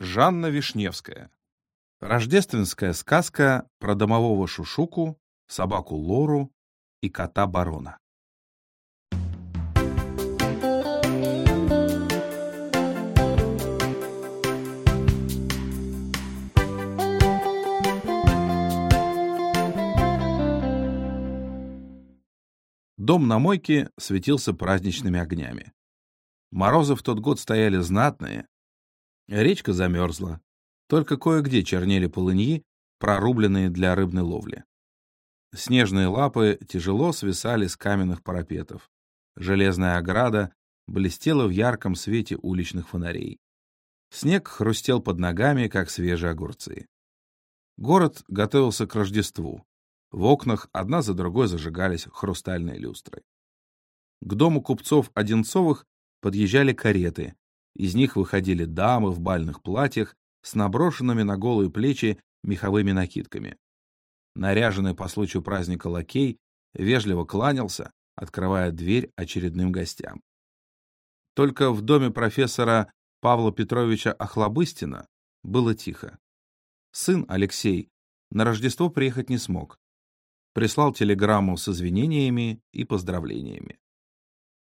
Жанна Вишневская. Рождественская сказка про домового Шушуку, собаку Лору и кота Барона. Дом на мойке светился праздничными огнями. Морозы в тот год стояли знатные. Речка замерзла. Только кое-где чернели полыньи, прорубленные для рыбной ловли. Снежные лапы тяжело свисали с каменных парапетов. Железная ограда блестела в ярком свете уличных фонарей. Снег хрустел под ногами, как свежие огурцы. Город готовился к Рождеству. В окнах одна за другой зажигались хрустальные люстры. К дому купцов Одинцовых подъезжали кареты. Из них выходили дамы в бальных платьях с наброшенными на голые плечи меховыми накидками. Наряженный по случаю праздника лакей вежливо кланялся, открывая дверь очередным гостям. Только в доме профессора Павла Петровича Охлобыстина было тихо. Сын Алексей на Рождество приехать не смог, прислал телеграмму с извинениями и поздравлениями.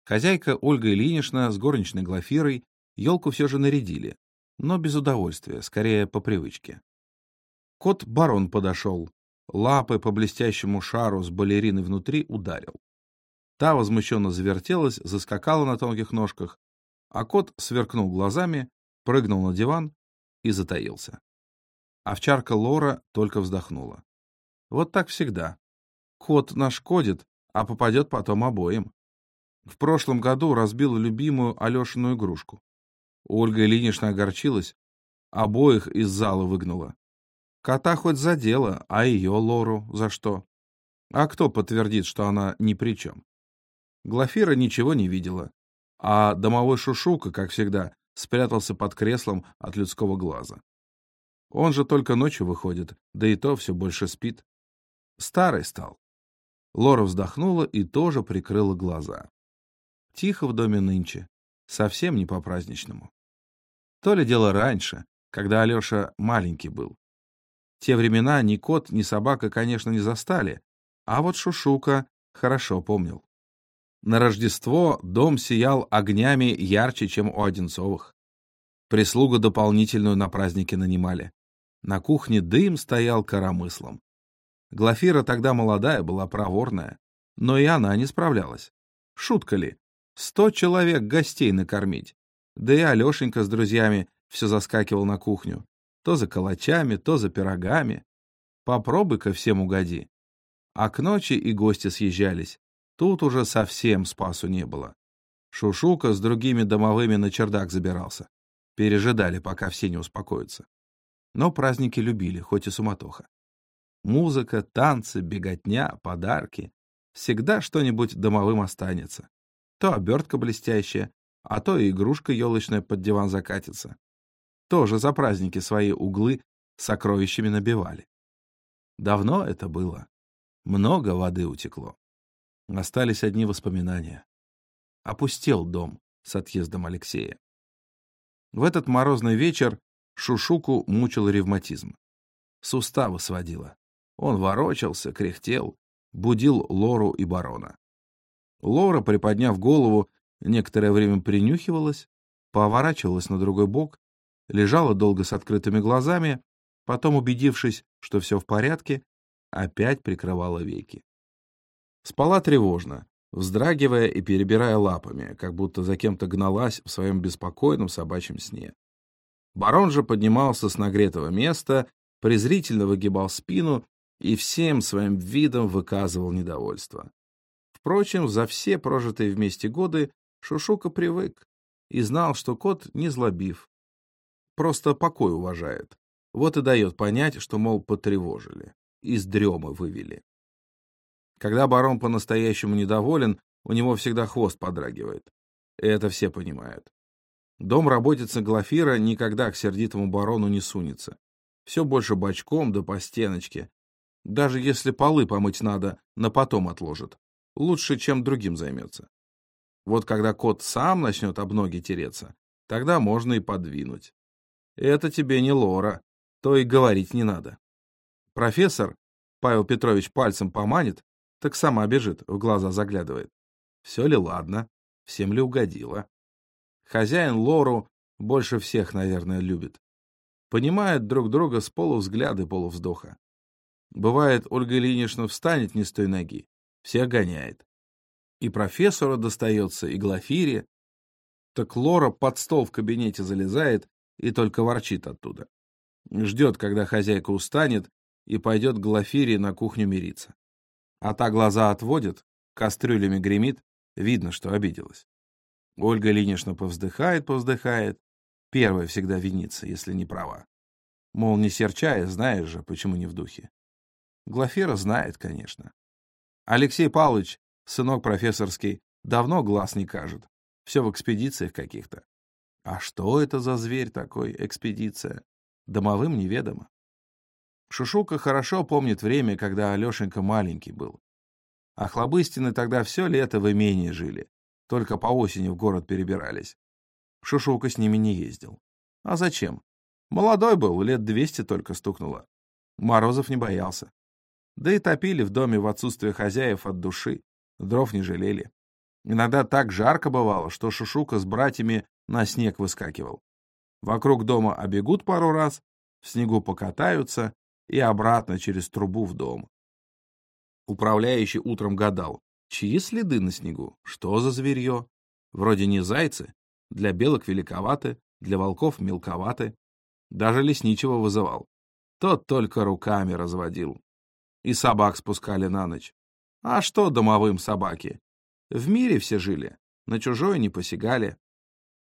Хозяйка Ольга Ильинична с горничной Глафирой елку все же нарядили, но без удовольствия, скорее по привычке. Кот-барон подошел, лапы по блестящему шару с балериной внутри ударил. Та возмущенно завертелась, заскакала на тонких ножках, а кот сверкнул глазами, прыгнул на диван и затаился. Овчарка Лора только вздохнула. Вот так всегда. Кот нашкодит, а попадет потом обоим. В прошлом году разбила любимую Алешину игрушку. Ольга Ильинична огорчилась, обоих из зала выгнала. Кота хоть задела, а ее Лору за что? А кто подтвердит, что она ни при чем? Глафира ничего не видела, а домовой Шушука, как всегда, спрятался под креслом от людского глаза. Он же только ночью выходит, да и то все больше спит. Старый стал. Лора вздохнула и тоже прикрыла глаза. Тихо в доме нынче, совсем не по-праздничному. То ли дело раньше, когда Алеша маленький был. Те времена ни кот, ни собака, конечно, не застали, а вот Шушука хорошо помнил. На Рождество дом сиял огнями ярче, чем у Одинцовых. Прислугу дополнительную на праздники нанимали. На кухне дым стоял коромыслом. Глафира тогда молодая была, проворная, но и она не справлялась. Шутка ли? Сто человек гостей накормить. Да и Алешенька с друзьями все заскакивал на кухню. То за калачами, то за пирогами. Попробуй-ка всем угоди. А к ночи и гости съезжались. Тут уже совсем спасу не было. Шушука с другими домовыми на чердак забирался. Пережидали, пока все не успокоятся. Но праздники любили, хоть и суматоха. Музыка, танцы, беготня, подарки. Всегда что-нибудь домовым останется. То обертка блестящая, а то и игрушка елочная под диван закатится. Тоже за праздники свои углы сокровищами набивали. Давно это было. Много воды утекло. Остались одни воспоминания. Опустел дом с отъездом Алексея. В этот морозный вечер Шушуку мучил ревматизм. Суставы сводило. Он ворочался, кряхтел, будил Лору и барона. Лора, приподняв голову, некоторое время принюхивалась, поворачивалась на другой бок, лежала долго с открытыми глазами, потом, убедившись, что все в порядке, опять прикрывала веки. Спала тревожно, вздрагивая и перебирая лапами, как будто за кем-то гналась в своем беспокойном собачьем сне. Барон же поднимался с нагретого места, презрительно выгибал спину и всем своим видом выказывал недовольство. Впрочем, за все прожитые вместе годы Шушука привык и знал, что кот не злобив, просто покой уважает. Вот и дает понять, что, мол, потревожили, из дремы вывели. Когда барон по-настоящему недоволен, у него всегда хвост подрагивает. И это все понимают. Дом работицы Глафира никогда к сердитому барону не сунется. Все больше бочком да по стеночке, даже если полы помыть надо, на потом отложит. Лучше, чем другим займется. Вот когда кот сам начнет об ноги тереться, тогда можно и подвинуть. Это тебе не Лора, то и говорить не надо. Профессор, Павел Петрович пальцем поманит, так сама бежит, в глаза заглядывает. Все ли ладно, всем ли угодило. Хозяин Лору больше всех, наверное, любит. Понимает друг друга с полувзгляда и полувздоха. Бывает, Ольга Ильинична встанет не с той ноги, всех гоняет. И профессора достается, и Глафире. Так Лора под стол в кабинете залезает и только ворчит оттуда. Ждет, когда хозяйка устанет, и пойдет к Глафире на кухню мириться. А та глаза отводит, кастрюлями гремит, видно, что обиделась. Ольга Ильинична повздыхает, повздыхает, первая всегда винится, если не права. Мол, не серчая, знаешь же, почему не в духе. Глафира знает, конечно. Алексей Павлович, сынок профессорский, давно глаз не кажет. Все в экспедициях каких-то. А что это за зверь такой, экспедиция? Домовым неведомо. Шушука хорошо помнит время, когда Алешенька маленький был. А Хлобыстины тогда все лето в имении жили, только по осени в город перебирались. Шушука с ними не ездил. А зачем? Молодой был, лет двести только стукнуло. Морозов не боялся. Да и топили в доме в отсутствие хозяев от души, дров не жалели. Иногда так жарко бывало, что Шушука с братьями на снег выскакивал. Вокруг дома обегут пару раз, в снегу покатаются и обратно через трубу в дом. Управляющий утром гадал, чьи следы на снегу, что за зверье. Вроде не зайцы, для белок великоваты, для волков мелковаты. Даже лесничего вызывал. Тот только руками разводил. И собак спускали на ночь. А что домовым собаки? В мире все жили, на чужое не посягали.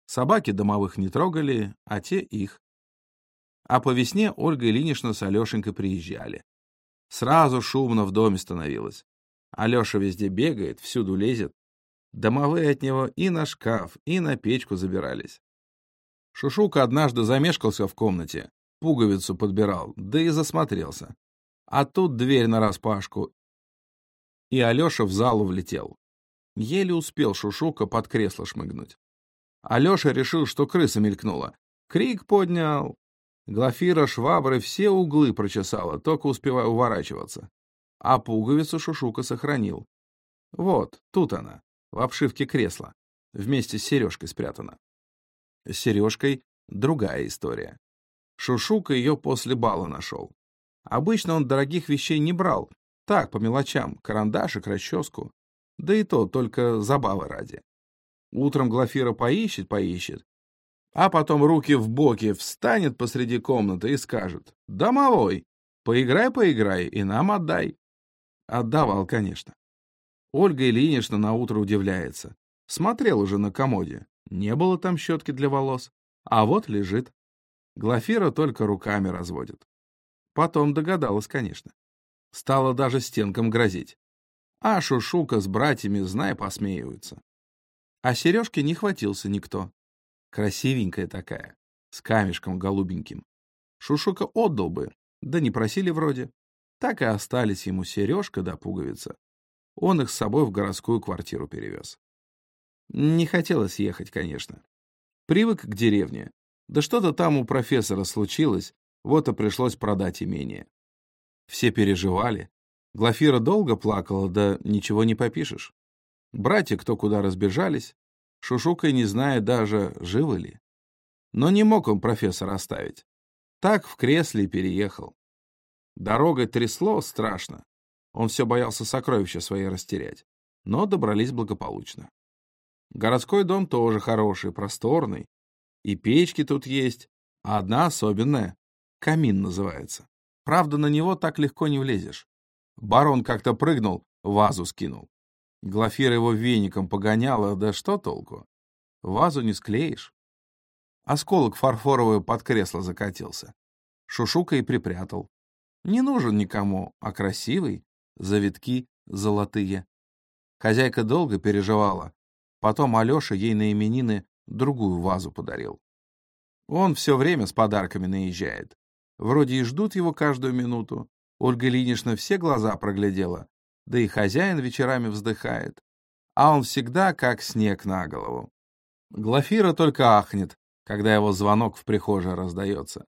Собаки домовых не трогали, а те их. А по весне Ольга Ильинична с Алешенькой приезжали. Сразу шумно в доме становилось. Алеша везде бегает, всюду лезет. Домовые от него и на шкаф, и на печку забирались. Шушука однажды замешкался в комнате, пуговицу подбирал, да и засмотрелся. А тут дверь нараспашку, и Алеша в залу влетел. Еле успел Шушука под кресло шмыгнуть. Алеша решил, что крыса мелькнула. Крик поднял. Глафира швабры все углы прочесала, только успевая уворачиваться. А пуговицу Шушука сохранил. Вот, тут она, в обшивке кресла, вместе с сережкой спрятана. С сережкой другая история. Шушука ее после бала нашел. Обычно он дорогих вещей не брал, так, по мелочам, карандашик, расческу. Да и то только забавы ради. Утром Глафира поищет, поищет, а потом руки в боки встанет посреди комнаты и скажет «Домовой, поиграй, поиграй и нам отдай». Отдавал, конечно. Ольга Ильинична наутро удивляется. Смотрел уже на комоде. Не было там щетки для волос. А вот лежит. Глафира только руками разводит. Потом догадалась, конечно. Стала даже стенкам грозить. А Шушука с братьями, знай, посмеиваются. А сережки не хватился никто. Красивенькая такая, с камешком голубеньким. Шушука отдал бы, да не просили вроде. Так и остались ему сережка да пуговица. Он их с собой в городскую квартиру перевез. Не хотелось ехать, конечно. Привык к деревне. Да что-то там у профессора случилось, вот и пришлось продать имение. Все переживали. Глафира долго плакала, да ничего не попишешь. Братья кто куда разбежались, Шушукой не зная даже, живы ли. Но не мог он профессора оставить. Так в кресле переехал. Дорогой трясло страшно. Он все боялся сокровища свои растерять. Но добрались благополучно. Городской дом тоже хороший, просторный. И печки тут есть, а одна особенная. Камин называется. Правда, на него так легко не влезешь. Барон как-то прыгнул, вазу скинул. Глафира его веником погоняла, да что толку? Вазу не склеишь. Осколок фарфоровый под кресло закатился. Шушука и припрятал. Не нужен никому, а красивый, завитки золотые. Хозяйка долго переживала. Потом Алеша ей на именины другую вазу подарил. Он все время с подарками наезжает. Вроде и ждут его каждую минуту. Ольга Ильинична все глаза проглядела, да и хозяин вечерами вздыхает. А он всегда как снег на голову. Глафира только ахнет, когда его звонок в прихожей раздается.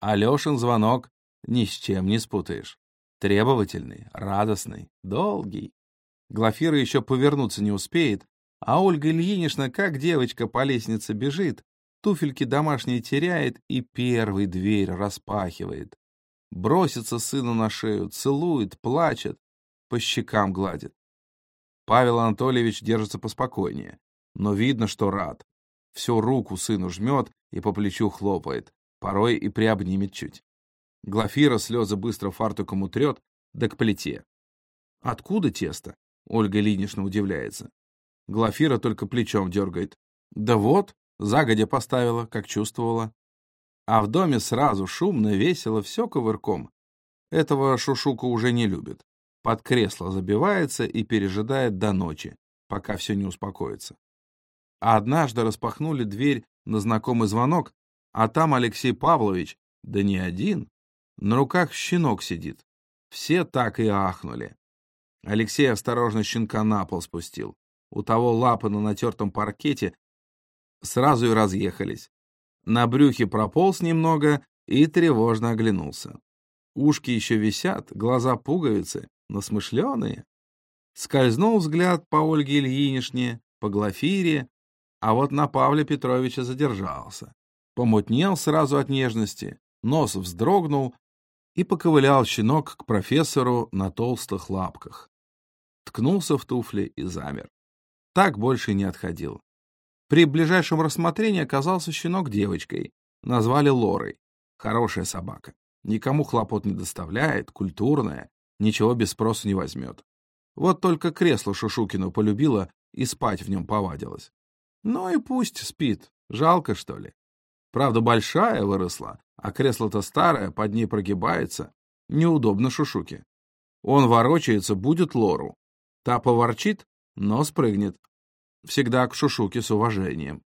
Алешин звонок ни с чем не спутаешь. Требовательный, радостный, долгий. Глафира еще повернуться не успеет, а Ольга Ильинична, как девочка по лестнице бежит, туфельки домашние теряет и первый дверь распахивает. Бросится сыну на шею, целует, плачет, по щекам гладит. Павел Анатольевич держится поспокойнее, но видно, что рад. Всю руку сыну жмет и по плечу хлопает, порой и приобнимет чуть. Глафира слезы быстро фартуком утрет, да к плите. «Откуда тесто?» — Ольга Ильинична удивляется. Глафира только плечом дергает. «Да вот, загодя поставила, как чувствовала». А в доме сразу шумно, весело, все ковырком. Этого Шушука уже не любит. Под кресло забивается и пережидает до ночи, пока все не успокоится. А однажды распахнули дверь на знакомый звонок, а там Алексей Павлович, да не один, на руках щенок сидит. Все так и ахнули. Алексей осторожно щенка на пол спустил. У того лапы на натертом паркете сразу и разъехались. На брюхе прополз немного и тревожно оглянулся. Ушки еще висят, глаза пуговицы, но смышленые. Скользнул взгляд по Ольге Ильинишне, по Глафире, а вот на Павле Петровича задержался. Помутнел сразу от нежности, нос вздрогнул, и поковылял щенок к профессору на толстых лапках. Ткнулся в туфли и замер. Так больше не отходил. При ближайшем рассмотрении оказался щенок девочкой. Назвали Лорой. Хорошая собака. Никому хлопот не доставляет, культурная, ничего без спроса не возьмет. Вот только кресло Шушукину полюбила и спать в нем повадилась. Ну и пусть спит, жалко, что ли. Правда, большая выросла, а кресло-то старое, под ней прогибается. Неудобно Шушуке. Он ворочается, будет лору. Та поворчит, но спрыгнет. Всегда к Шушуке с уважением.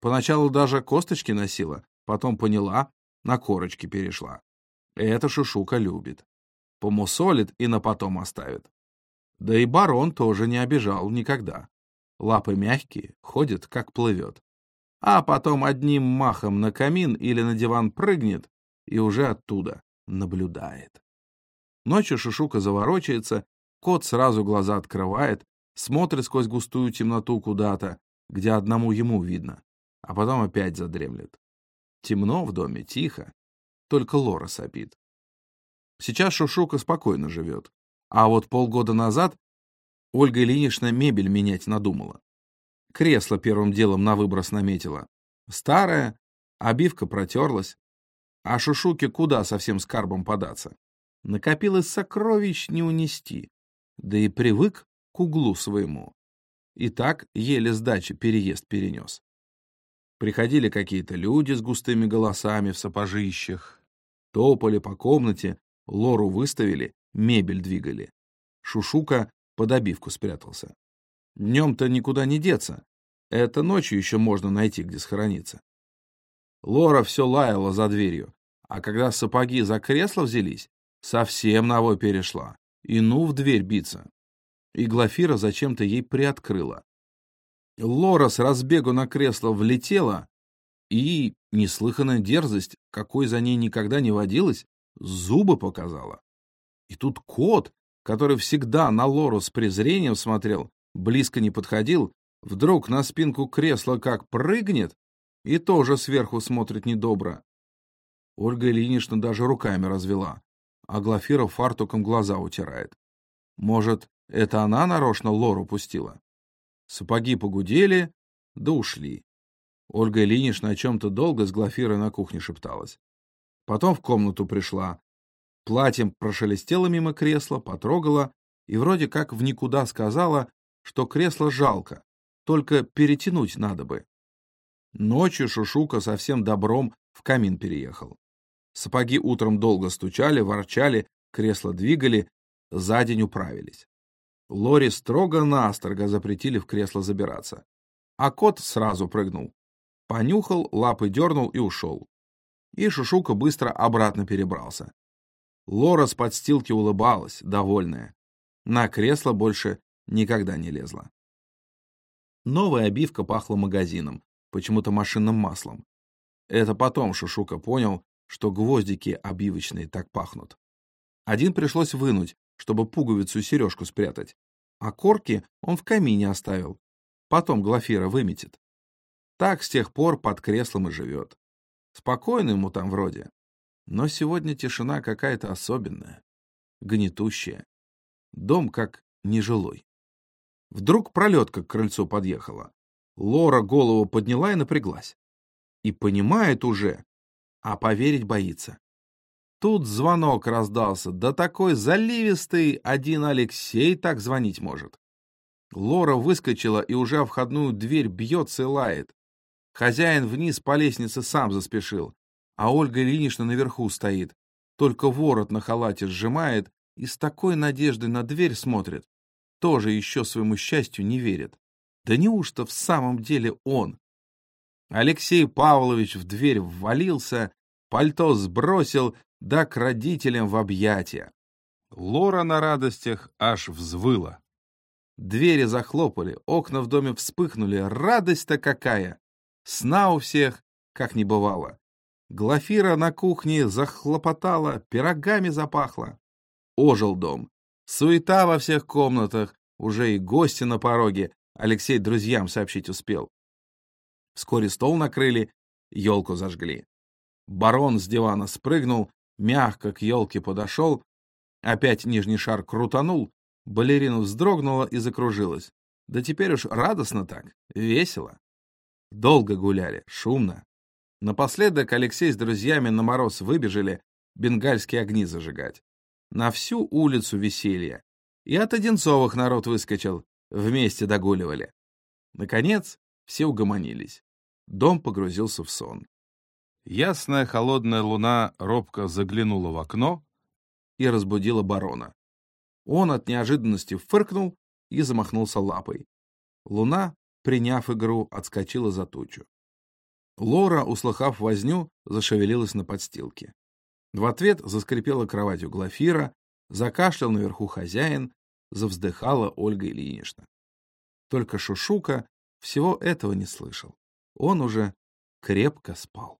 Поначалу даже косточки носила, потом поняла, на корочки перешла. Это Шушука любит. Помусолит и на потом оставит. Да и барон тоже не обижал никогда. Лапы мягкие, ходит, как плывет а потом одним махом на камин или на диван прыгнет и уже оттуда наблюдает. Ночью Шишука заворочается, кот сразу глаза открывает, смотрит сквозь густую темноту куда-то, где одному ему видно, а потом опять задремлет. Темно в доме, тихо, только Лора сопит. Сейчас Шушука спокойно живет, а вот полгода назад Ольга Ильинична мебель менять надумала. Кресло первым делом на выброс наметила. Старое, обивка протерлась. А Шушуке куда совсем скарбом податься? Накопилось сокровищ не унести. Да и привык углу своему. И так еле сдачи переезд перенес. Приходили какие-то люди с густыми голосами в сапожищах. Топали по комнате, лору выставили, мебель двигали. Шушука под обивку спрятался. Днем-то никуда не деться. Это ночью еще можно найти, где схорониться. Лора все лаяла за дверью, а когда сапоги за кресло взялись, совсем на вой перешла. И ну в дверь биться. И Глафира зачем-то ей приоткрыла. Лора с разбегу на кресло влетела, и неслыханная дерзость, какой за ней никогда не водилась, зубы показала. И тут кот, который всегда на Лору с презрением смотрел, близко не подходил, вдруг на спинку кресла как прыгнет и тоже сверху смотрит недобро. Ольга Ильинична даже руками развела, а Глафира фартуком глаза утирает. Может, это она нарочно лору пустила? Сапоги погудели, да ушли. Ольга Ильинична о чем-то долго с Глафирой на кухне шепталась. Потом в комнату пришла. Платьем прошелестела мимо кресла, потрогала и вроде как в никуда сказала, что кресло жалко, только перетянуть надо бы. Ночью Шушука совсем добром в камин переехал. Сапоги утром долго стучали, ворчали, кресло двигали, за день управились. Лори строго-настрого запретили в кресло забираться. А кот сразу прыгнул. Понюхал, лапы дернул и ушел. И Шушука быстро обратно перебрался. Лора с подстилки улыбалась, довольная. На кресло больше никогда не лезла. Новая обивка пахла магазином, почему-то машинным маслом. Это потом Шушука понял, что гвоздики обивочные так пахнут. Один пришлось вынуть, чтобы пуговицу и сережку спрятать, а корки он в камине оставил. Потом Глафира выметит. Так с тех пор под креслом и живет. Спокойно ему там вроде. Но сегодня тишина какая-то особенная, гнетущая. Дом как нежилой. Вдруг пролетка к крыльцу подъехала. Лора голову подняла и напряглась. И понимает уже, а поверить боится. Тут звонок раздался, да такой заливистый, один Алексей так звонить может. Лора выскочила и уже входную дверь бьется и лает. Хозяин вниз по лестнице сам заспешил, а Ольга Ильинична наверху стоит, только ворот на халате сжимает и с такой надеждой на дверь смотрит, тоже еще своему счастью не верит. Да неужто в самом деле он? Алексей Павлович в дверь ввалился, пальто сбросил, да к родителям в объятия. Лора на радостях аж взвыла. Двери захлопали, окна в доме вспыхнули. Радость-то какая! Сна у всех, как не бывало. Глафира на кухне захлопотала, пирогами запахло. Ожил дом. Суета во всех комнатах, уже и гости на пороге. Алексей друзьям сообщить успел. Вскоре стол накрыли, елку зажгли. Барон с дивана спрыгнул, мягко к елке подошел, опять нижний шар крутанул, балерина вздрогнула и закружилась. Да теперь уж радостно так, весело. Долго гуляли, шумно. Напоследок Алексей с друзьями на мороз выбежали бенгальские огни зажигать. На всю улицу веселье. И от Одинцовых народ выскочил, вместе догуливали. Наконец, все угомонились. Дом погрузился в сон. Ясная холодная луна робко заглянула в окно и разбудила барона. Он от неожиданности фыркнул и замахнулся лапой. Луна, приняв игру, отскочила за тучу. Лора, услыхав возню, зашевелилась на подстилке. В ответ заскрипела кроватью Глафира, закашлял наверху хозяин, завздыхала Ольга Ильинична. Только Шушука всего этого не слышал. Он уже крепко спал.